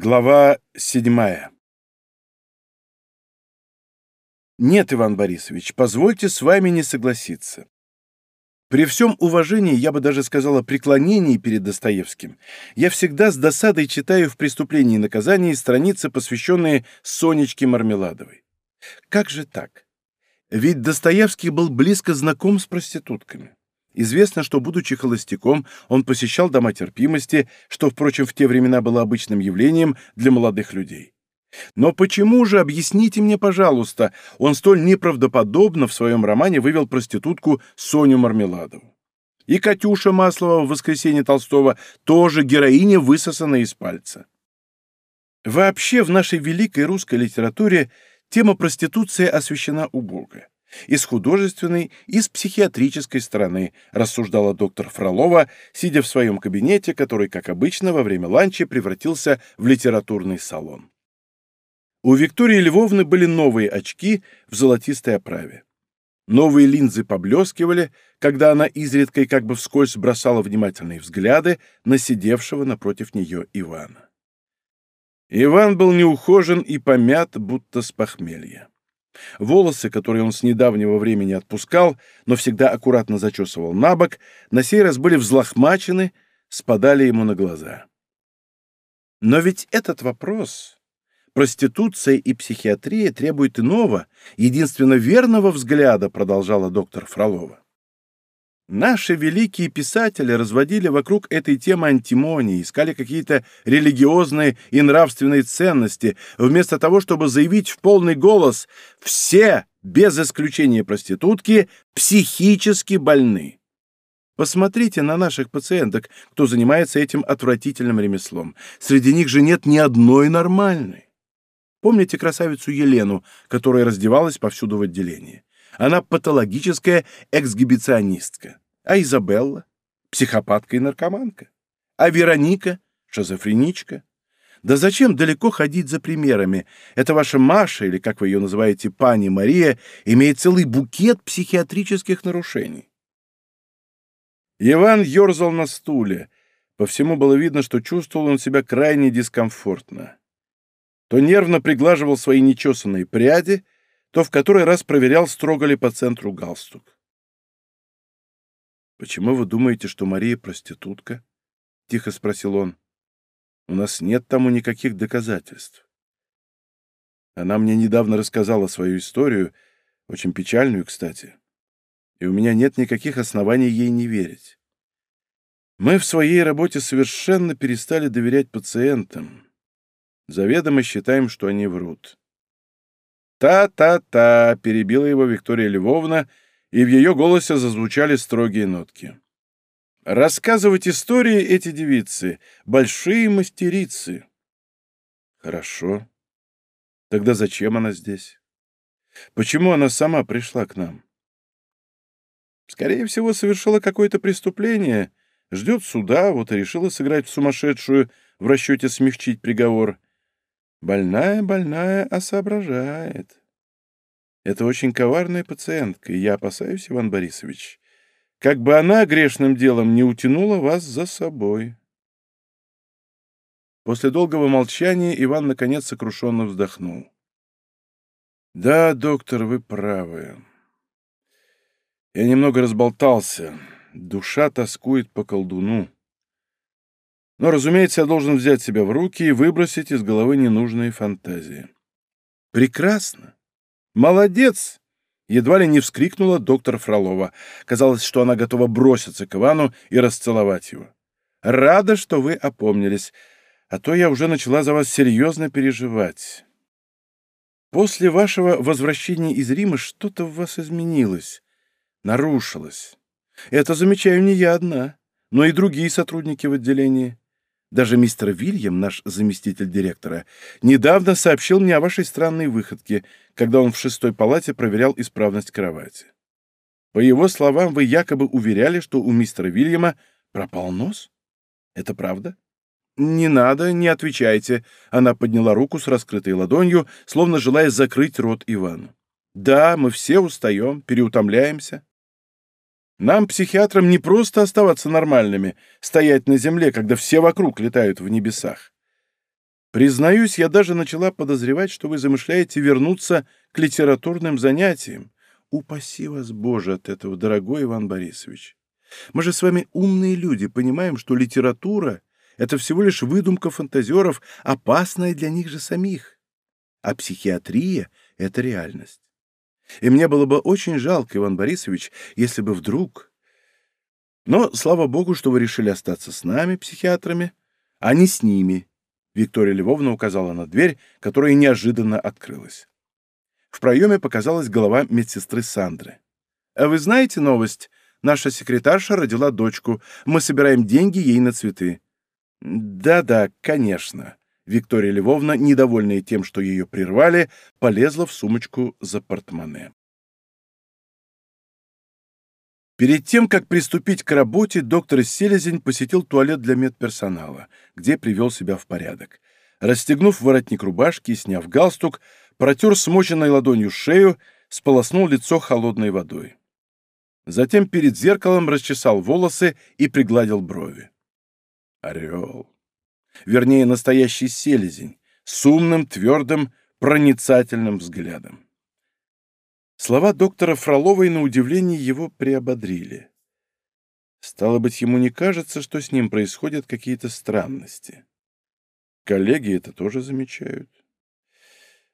Глава седьмая Нет, Иван Борисович, позвольте с вами не согласиться. При всем уважении, я бы даже сказала, преклонении перед Достоевским, я всегда с досадой читаю в «Преступлении и наказании» страницы, посвященные Сонечке Мармеладовой. Как же так? Ведь Достоевский был близко знаком с проститутками. Известно, что, будучи холостяком, он посещал дома терпимости, что, впрочем, в те времена было обычным явлением для молодых людей. Но почему же, объясните мне, пожалуйста, он столь неправдоподобно в своем романе вывел проститутку Соню Мармеладову? И Катюша Маслова в «Воскресенье Толстого» тоже героиня, высосанная из пальца. Вообще в нашей великой русской литературе тема проституции освещена убого. И с художественной, и с психиатрической стороны, рассуждала доктор Фролова, сидя в своем кабинете, который, как обычно, во время ланча превратился в литературный салон. У Виктории Львовны были новые очки в золотистой оправе. Новые линзы поблескивали, когда она изредка и как бы вскользь бросала внимательные взгляды на сидевшего напротив нее Ивана. Иван был неухожен и помят, будто с похмелья. Волосы, которые он с недавнего времени отпускал, но всегда аккуратно зачесывал на бок, на сей раз были взлохмачены, спадали ему на глаза. Но ведь этот вопрос, проституция и психиатрия требуют иного, единственно верного взгляда, продолжала доктор Фролова. Наши великие писатели разводили вокруг этой темы антимонии, искали какие-то религиозные и нравственные ценности, вместо того, чтобы заявить в полный голос «все, без исключения проститутки, психически больны». Посмотрите на наших пациенток, кто занимается этим отвратительным ремеслом. Среди них же нет ни одной нормальной. Помните красавицу Елену, которая раздевалась повсюду в отделении? Она патологическая эксгибиционистка. А Изабелла — психопатка и наркоманка. А Вероника — шизофреничка. Да зачем далеко ходить за примерами? Это ваша Маша, или, как вы ее называете, пани Мария, имеет целый букет психиатрических нарушений. Иван ерзал на стуле. По всему было видно, что чувствовал он себя крайне дискомфортно. То нервно приглаживал свои нечесанные пряди — то в который раз проверял, строго ли по центру галстук. «Почему вы думаете, что Мария проститутка?» — тихо спросил он. «У нас нет тому никаких доказательств. Она мне недавно рассказала свою историю, очень печальную, кстати, и у меня нет никаких оснований ей не верить. Мы в своей работе совершенно перестали доверять пациентам. Заведомо считаем, что они врут. «Та-та-та!» — перебила его Виктория Львовна, и в ее голосе зазвучали строгие нотки. «Рассказывать истории эти девицы — большие мастерицы». «Хорошо. Тогда зачем она здесь? Почему она сама пришла к нам?» «Скорее всего, совершила какое-то преступление, ждет суда, вот и решила сыграть в сумасшедшую в расчете смягчить приговор». Больная, больная, а. Это очень коварная пациентка, и я опасаюсь, Иван Борисович, как бы она грешным делом не утянула вас за собой. После долгого молчания Иван наконец сокрушенно вздохнул. «Да, доктор, вы правы. Я немного разболтался. Душа тоскует по колдуну. Но, разумеется, я должен взять себя в руки и выбросить из головы ненужные фантазии. «Прекрасно! Молодец!» Едва ли не вскрикнула доктор Фролова. Казалось, что она готова броситься к Ивану и расцеловать его. «Рада, что вы опомнились, а то я уже начала за вас серьезно переживать. После вашего возвращения из Рима что-то в вас изменилось, нарушилось. Это замечаю не я одна, но и другие сотрудники в отделении. Даже мистер Вильям, наш заместитель директора, недавно сообщил мне о вашей странной выходке, когда он в шестой палате проверял исправность кровати. По его словам, вы якобы уверяли, что у мистера Вильяма пропал нос? Это правда? «Не надо, не отвечайте», — она подняла руку с раскрытой ладонью, словно желая закрыть рот Ивану. «Да, мы все устаем, переутомляемся. Нам, психиатрам, не просто оставаться нормальными, стоять на земле, когда все вокруг летают в небесах. Признаюсь, я даже начала подозревать, что вы замышляете вернуться к литературным занятиям. Упаси вас, Боже, от этого, дорогой Иван Борисович. Мы же с вами умные люди, понимаем, что литература — это всего лишь выдумка фантазеров, опасная для них же самих. А психиатрия — это реальность. И мне было бы очень жалко, Иван Борисович, если бы вдруг... Но, слава богу, что вы решили остаться с нами, психиатрами, а не с ними. Виктория Львовна указала на дверь, которая неожиданно открылась. В проеме показалась голова медсестры Сандры. «А вы знаете новость? Наша секретарша родила дочку. Мы собираем деньги ей на цветы». «Да-да, конечно». Виктория Львовна, недовольная тем, что ее прервали, полезла в сумочку за портмоне. Перед тем, как приступить к работе, доктор Селезень посетил туалет для медперсонала, где привел себя в порядок. Расстегнув воротник рубашки и сняв галстук, протер смоченной ладонью шею, сполоснул лицо холодной водой. Затем перед зеркалом расчесал волосы и пригладил брови. Орел вернее, настоящий селезень, с умным, твердым, проницательным взглядом. Слова доктора Фроловой на удивление его приободрили. Стало быть, ему не кажется, что с ним происходят какие-то странности. Коллеги это тоже замечают.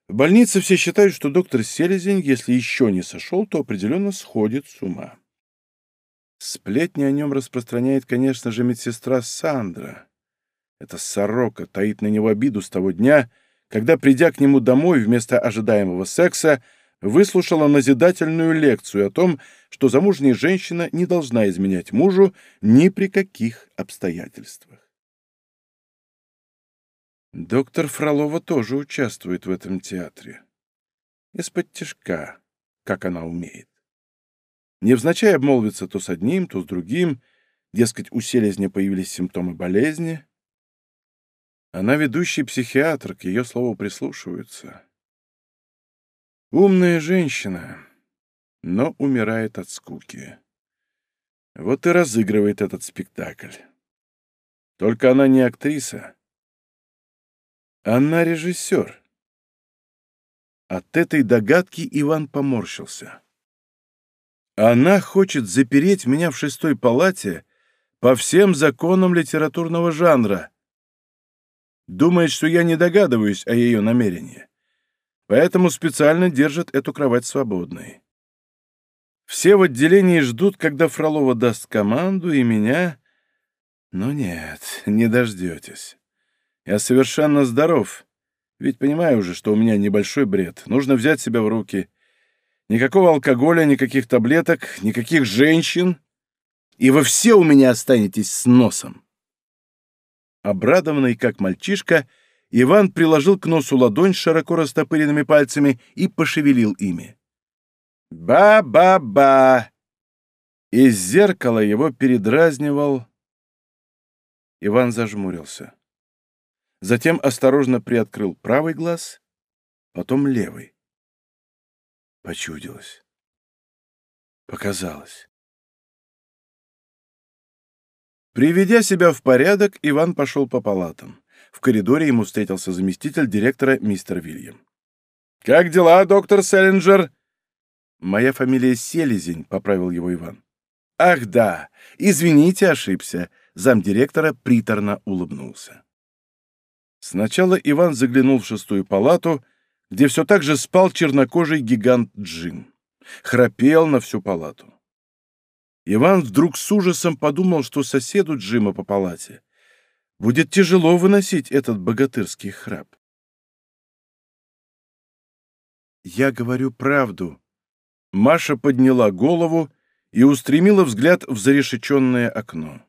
В больнице все считают, что доктор Селезень, если еще не сошел, то определенно сходит с ума. Сплетни о нем распространяет, конечно же, медсестра Сандра. Эта сорока таит на него обиду с того дня, когда, придя к нему домой вместо ожидаемого секса, выслушала назидательную лекцию о том, что замужняя женщина не должна изменять мужу ни при каких обстоятельствах. Доктор Фролова тоже участвует в этом театре. Из-под тяжка, как она умеет. Невзначай обмолвится то с одним, то с другим, дескать, у селезня появились симптомы болезни, она ведущий психиатр, к ее слову прислушиваются. Умная женщина, но умирает от скуки. Вот и разыгрывает этот спектакль. Только она не актриса. Она режиссер. От этой догадки Иван поморщился. Она хочет запереть меня в шестой палате по всем законам литературного жанра — Думает, что я не догадываюсь о ее намерении. Поэтому специально держит эту кровать свободной. Все в отделении ждут, когда Фролова даст команду, и меня... Но нет, не дождетесь. Я совершенно здоров. Ведь понимаю уже, что у меня небольшой бред. Нужно взять себя в руки. Никакого алкоголя, никаких таблеток, никаких женщин. И вы все у меня останетесь с носом. Обрадованный, как мальчишка, Иван приложил к носу ладонь с широко растопыренными пальцами и пошевелил ими. «Ба-ба-ба!» Из зеркала его передразнивал... Иван зажмурился. Затем осторожно приоткрыл правый глаз, потом левый. Почудилось. Показалось. Приведя себя в порядок, Иван пошел по палатам. В коридоре ему встретился заместитель директора мистер Вильям. «Как дела, доктор Селлинджер?» «Моя фамилия Селезень», — поправил его Иван. «Ах да! Извините, ошибся!» Замдиректора приторно улыбнулся. Сначала Иван заглянул в шестую палату, где все так же спал чернокожий гигант Джин. Храпел на всю палату. Иван вдруг с ужасом подумал, что соседу Джима по палате будет тяжело выносить этот богатырский храп. «Я говорю правду». Маша подняла голову и устремила взгляд в зарешеченное окно.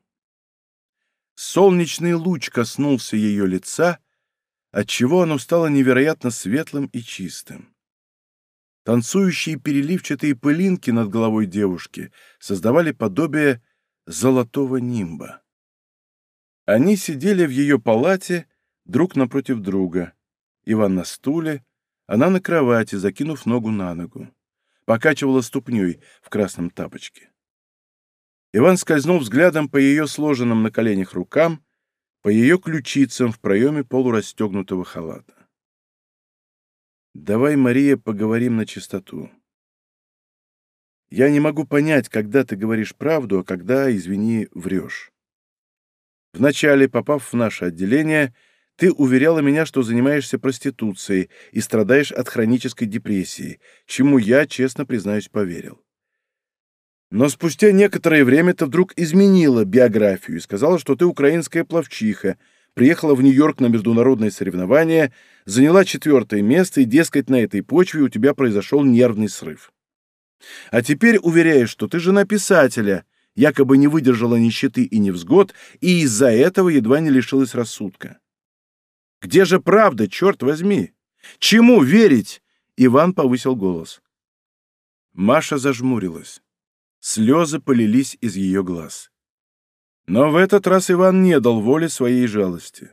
Солнечный луч коснулся ее лица, отчего оно стало невероятно светлым и чистым. Танцующие переливчатые пылинки над головой девушки создавали подобие золотого нимба. Они сидели в ее палате друг напротив друга. Иван на стуле, она на кровати, закинув ногу на ногу. Покачивала ступней в красном тапочке. Иван скользнул взглядом по ее сложенным на коленях рукам, по ее ключицам в проеме полурастегнутого халата. «Давай, Мария, поговорим на чистоту. Я не могу понять, когда ты говоришь правду, а когда, извини, врешь. Вначале, попав в наше отделение, ты уверяла меня, что занимаешься проституцией и страдаешь от хронической депрессии, чему я, честно признаюсь, поверил. Но спустя некоторое время ты вдруг изменила биографию и сказала, что ты украинская пловчиха, приехала в Нью-Йорк на международные соревнования, заняла четвертое место, и, дескать, на этой почве у тебя произошел нервный срыв. А теперь уверяешь, что ты жена писателя, якобы не выдержала нищеты и невзгод, и из-за этого едва не лишилась рассудка. Где же правда, черт возьми? Чему верить? Иван повысил голос. Маша зажмурилась. Слезы полились из ее глаз. Но в этот раз Иван не дал воли своей жалости.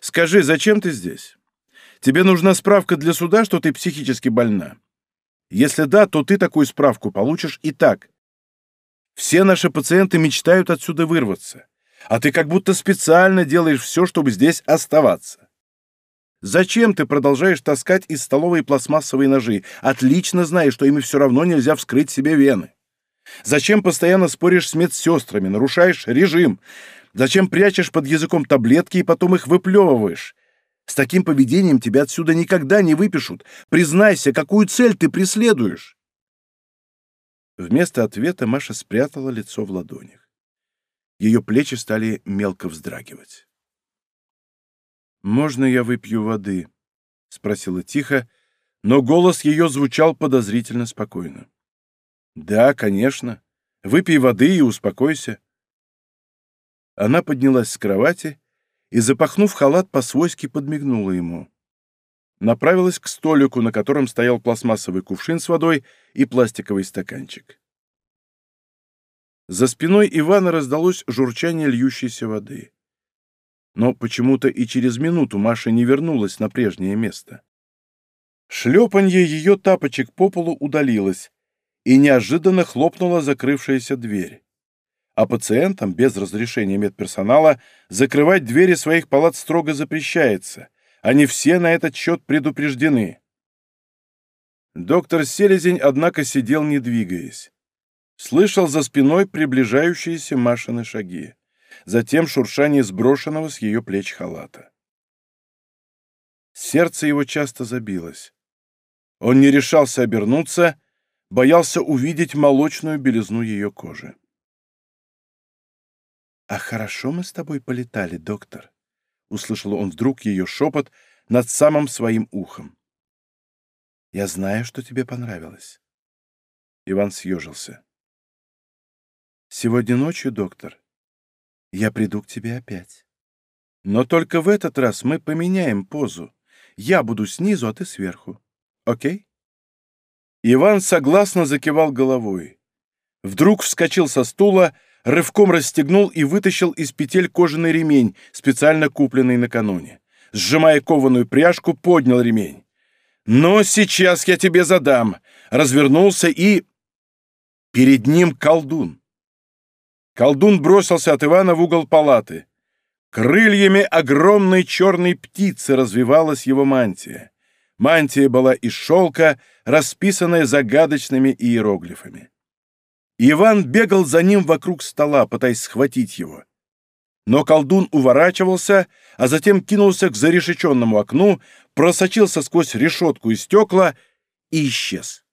«Скажи, зачем ты здесь? Тебе нужна справка для суда, что ты психически больна? Если да, то ты такую справку получишь и так. Все наши пациенты мечтают отсюда вырваться а ты как будто специально делаешь все, чтобы здесь оставаться. Зачем ты продолжаешь таскать из столовой пластмассовые ножи, отлично зная, что ими все равно нельзя вскрыть себе вены? Зачем постоянно споришь с медсестрами, нарушаешь режим? Зачем прячешь под языком таблетки и потом их выплевываешь? С таким поведением тебя отсюда никогда не выпишут. Признайся, какую цель ты преследуешь?» Вместо ответа Маша спрятала лицо в ладонях. Ее плечи стали мелко вздрагивать. «Можно я выпью воды?» — спросила тихо, но голос ее звучал подозрительно спокойно. «Да, конечно. Выпей воды и успокойся». Она поднялась с кровати и, запахнув халат, по-свойски подмигнула ему. Направилась к столику, на котором стоял пластмассовый кувшин с водой и пластиковый стаканчик. За спиной Ивана раздалось журчание льющейся воды. Но почему-то и через минуту Маша не вернулась на прежнее место. Шлепанье ее тапочек по полу удалилось, и неожиданно хлопнула закрывшаяся дверь. А пациентам без разрешения медперсонала закрывать двери своих палат строго запрещается. Они все на этот счет предупреждены. Доктор Селезень, однако, сидел не двигаясь слышал за спиной приближающиеся Машины шаги, затем шуршание сброшенного с ее плеч халата. Сердце его часто забилось. Он не решался обернуться, боялся увидеть молочную белизну ее кожи. «А хорошо мы с тобой полетали, доктор», — услышал он вдруг ее шепот над самым своим ухом. «Я знаю, что тебе понравилось». Иван съежился. Сегодня ночью, доктор, я приду к тебе опять. Но только в этот раз мы поменяем позу. Я буду снизу, а ты сверху. Окей?» Иван согласно закивал головой. Вдруг вскочил со стула, рывком расстегнул и вытащил из петель кожаный ремень, специально купленный накануне. Сжимая кованую пряжку, поднял ремень. «Но сейчас я тебе задам!» Развернулся и... Перед ним колдун. Колдун бросился от Ивана в угол палаты. Крыльями огромной черной птицы развивалась его мантия. Мантия была из шелка, расписанная загадочными иероглифами. Иван бегал за ним вокруг стола, пытаясь схватить его. Но колдун уворачивался, а затем кинулся к зарешеченному окну, просочился сквозь решетку и стекла и исчез.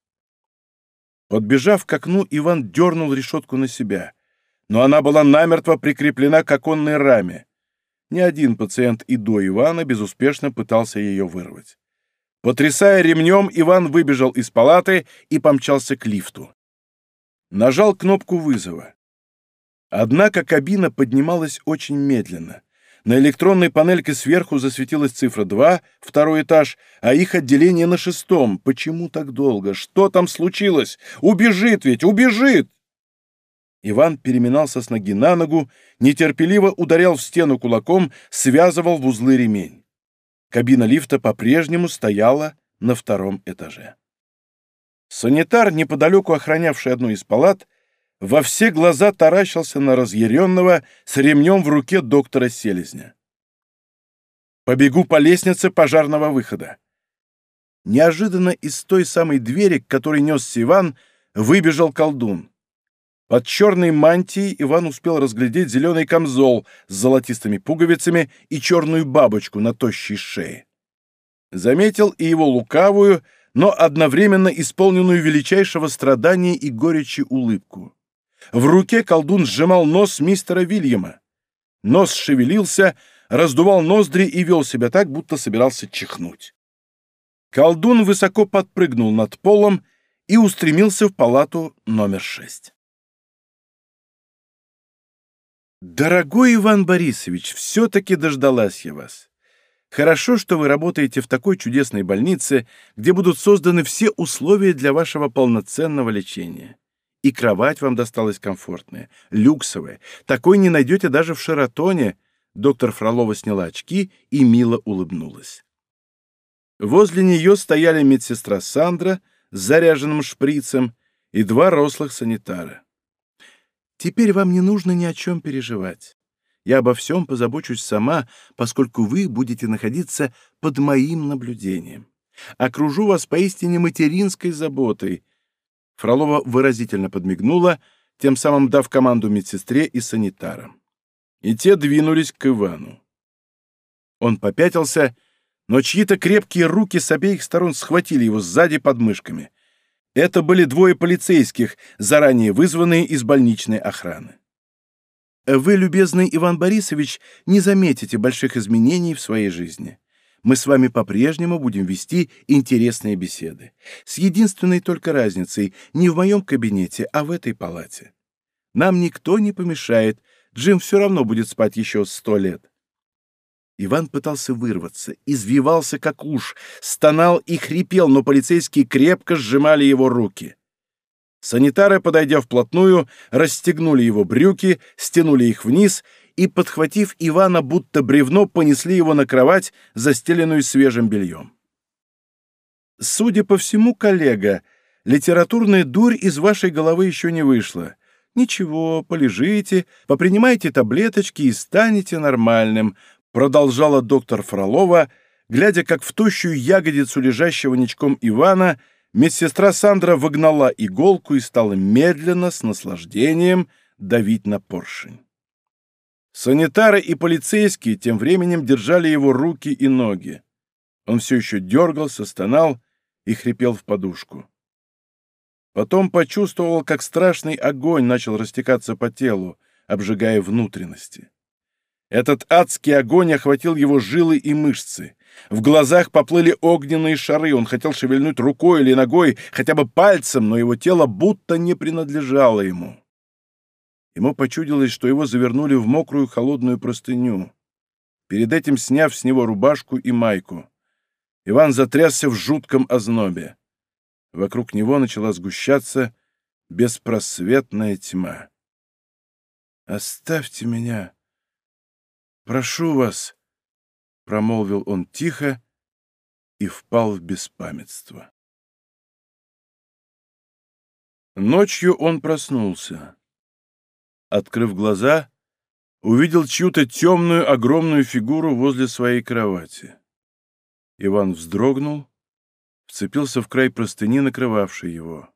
Подбежав к окну, Иван дернул решетку на себя но она была намертво прикреплена к оконной раме. Ни один пациент и до Ивана безуспешно пытался ее вырвать. Потрясая ремнем, Иван выбежал из палаты и помчался к лифту. Нажал кнопку вызова. Однако кабина поднималась очень медленно. На электронной панельке сверху засветилась цифра 2, второй этаж, а их отделение на шестом. Почему так долго? Что там случилось? Убежит ведь, убежит! Иван переминался с ноги на ногу, нетерпеливо ударял в стену кулаком, связывал в узлы ремень. Кабина лифта по-прежнему стояла на втором этаже. Санитар, неподалеку охранявший одну из палат, во все глаза таращился на разъяренного с ремнем в руке доктора Селезня. «Побегу по лестнице пожарного выхода». Неожиданно из той самой двери, к которой несся Иван, выбежал колдун. Под черной мантией Иван успел разглядеть зеленый камзол с золотистыми пуговицами и черную бабочку на тощей шее. Заметил и его лукавую, но одновременно исполненную величайшего страдания и горечи улыбку. В руке колдун сжимал нос мистера Вильяма. Нос шевелился, раздувал ноздри и вел себя так, будто собирался чихнуть. Колдун высоко подпрыгнул над полом и устремился в палату номер шесть. «Дорогой Иван Борисович, все-таки дождалась я вас. Хорошо, что вы работаете в такой чудесной больнице, где будут созданы все условия для вашего полноценного лечения. И кровать вам досталась комфортная, люксовая. Такой не найдете даже в Шаратоне. Доктор Фролова сняла очки и мило улыбнулась. Возле нее стояли медсестра Сандра с заряженным шприцем и два рослых санитара. «Теперь вам не нужно ни о чем переживать. Я обо всем позабочусь сама, поскольку вы будете находиться под моим наблюдением. Окружу вас поистине материнской заботой, Фролова выразительно подмигнула, тем самым дав команду медсестре и санитарам. И те двинулись к Ивану. Он попятился, но чьи-то крепкие руки с обеих сторон схватили его сзади под мышками. Это были двое полицейских, заранее вызванные из больничной охраны. Вы, любезный Иван Борисович, не заметите больших изменений в своей жизни мы с вами по-прежнему будем вести интересные беседы. С единственной только разницей, не в моем кабинете, а в этой палате. Нам никто не помешает, Джим все равно будет спать еще сто лет. Иван пытался вырваться, извивался как уж, стонал и хрипел, но полицейские крепко сжимали его руки. Санитары, подойдя вплотную, расстегнули его брюки, стянули их вниз и, подхватив Ивана, будто бревно, понесли его на кровать, застеленную свежим бельем. Судя по всему, коллега, литературная дурь из вашей головы еще не вышла. Ничего, полежите, попринимайте таблеточки и станете нормальным, продолжала доктор Фролова, глядя, как в тощую ягодицу лежащего ничком Ивана медсестра Сандра выгнала иголку и стала медленно, с наслаждением, давить на поршень. Санитары и полицейские тем временем держали его руки и ноги. Он все еще дергался, стонал и хрипел в подушку. Потом почувствовал, как страшный огонь начал растекаться по телу, обжигая внутренности. Этот адский огонь охватил его жилы и мышцы. В глазах поплыли огненные шары, он хотел шевельнуть рукой или ногой, хотя бы пальцем, но его тело будто не принадлежало ему. Ему почудилось, что его завернули в мокрую холодную простыню, перед этим сняв с него рубашку и майку. Иван затрясся в жутком ознобе. Вокруг него начала сгущаться беспросветная тьма. «Оставьте меня! Прошу вас!» — промолвил он тихо и впал в беспамятство. Ночью он проснулся открыв глаза, увидел чью-то темную огромную фигуру возле своей кровати. Иван вздрогнул, вцепился в край простыни, накрывавшей его.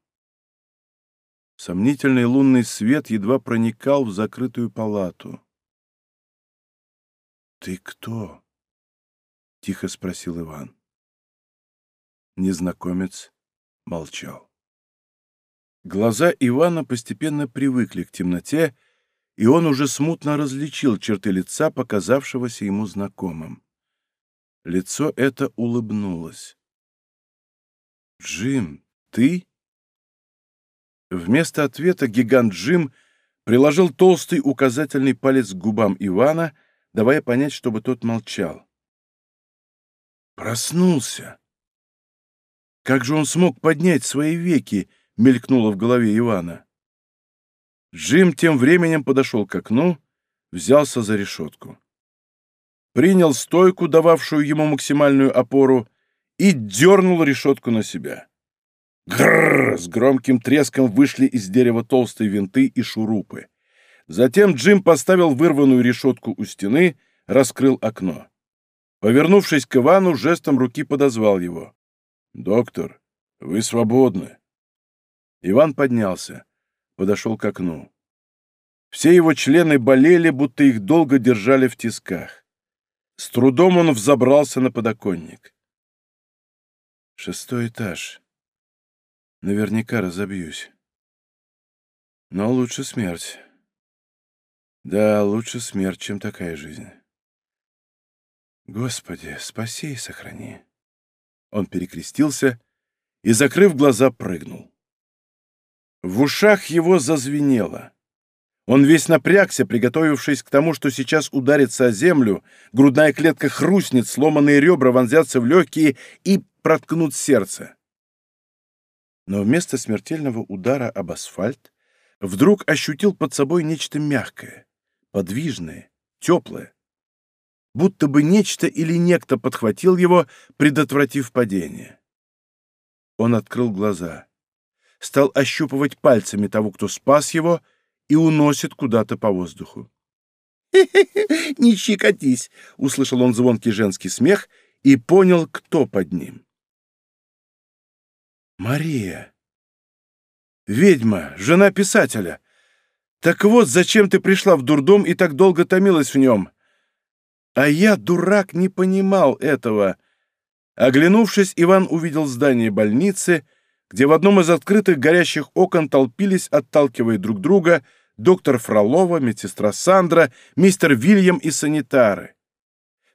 Сомнительный лунный свет едва проникал в закрытую палату. «Ты кто?» — тихо спросил Иван. Незнакомец молчал. Глаза Ивана постепенно привыкли к темноте, и он уже смутно различил черты лица, показавшегося ему знакомым. Лицо это улыбнулось. «Джим, ты?» Вместо ответа гигант Джим приложил толстый указательный палец к губам Ивана, давая понять, чтобы тот молчал. «Проснулся!» Как же он смог поднять свои веки, мелькнуло в голове Ивана. Джим тем временем подошел к окну, взялся за решетку. Принял стойку, дававшую ему максимальную опору, и дернул решетку на себя. Грррр! С громким треском вышли из дерева толстые винты и шурупы. Затем Джим поставил вырванную решетку у стены, раскрыл окно. Повернувшись к Ивану, жестом руки подозвал его. «Доктор, вы свободны». Иван поднялся, подошел к окну. Все его члены болели, будто их долго держали в тисках. С трудом он взобрался на подоконник. Шестой этаж. Наверняка разобьюсь. Но лучше смерть. Да, лучше смерть, чем такая жизнь. Господи, спаси и сохрани. Он перекрестился и, закрыв глаза, прыгнул. В ушах его зазвенело. Он весь напрягся, приготовившись к тому, что сейчас ударится о землю, грудная клетка хрустнет, сломанные ребра вонзятся в легкие и проткнут сердце. Но вместо смертельного удара об асфальт вдруг ощутил под собой нечто мягкое, подвижное, теплое. Будто бы нечто или некто подхватил его, предотвратив падение. Он открыл глаза стал ощупывать пальцами того, кто спас его, и уносит куда-то по воздуху. «Хе-хе-хе, не щекотись!» — услышал он звонкий женский смех и понял, кто под ним. «Мария! Ведьма, жена писателя! Так вот, зачем ты пришла в дурдом и так долго томилась в нем? А я, дурак, не понимал этого!» Оглянувшись, Иван увидел здание больницы — где в одном из открытых горящих окон толпились, отталкивая друг друга, доктор Фролова, медсестра Сандра, мистер Вильям и санитары.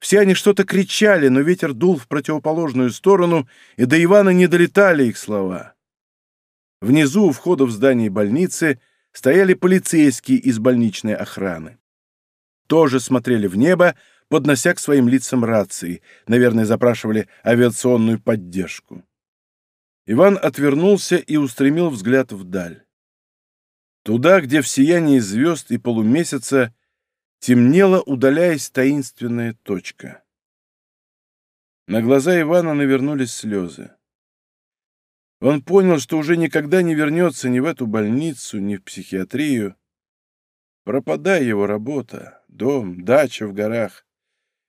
Все они что-то кричали, но ветер дул в противоположную сторону, и до Ивана не долетали их слова. Внизу, у входа в здание больницы, стояли полицейские из больничной охраны. Тоже смотрели в небо, поднося к своим лицам рации, наверное, запрашивали авиационную поддержку. Иван отвернулся и устремил взгляд вдаль. Туда, где в сиянии звезд и полумесяца темнела, удаляясь таинственная точка. На глаза Ивана навернулись слезы. Он понял, что уже никогда не вернется ни в эту больницу, ни в психиатрию. Пропадай его работа, дом, дача в горах,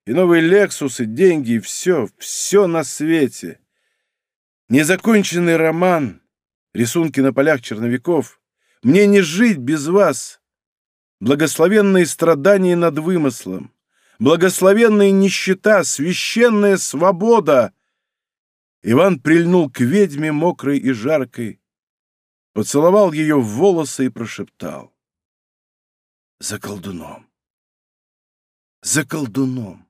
и новые Лексусы, деньги, и все, все на свете — Незаконченный роман, рисунки на полях черновиков. Мне не жить без вас. Благословенные страдания над вымыслом. Благословенная нищета, священная свобода. Иван прильнул к ведьме мокрой и жаркой, поцеловал ее в волосы и прошептал. За колдуном. За колдуном.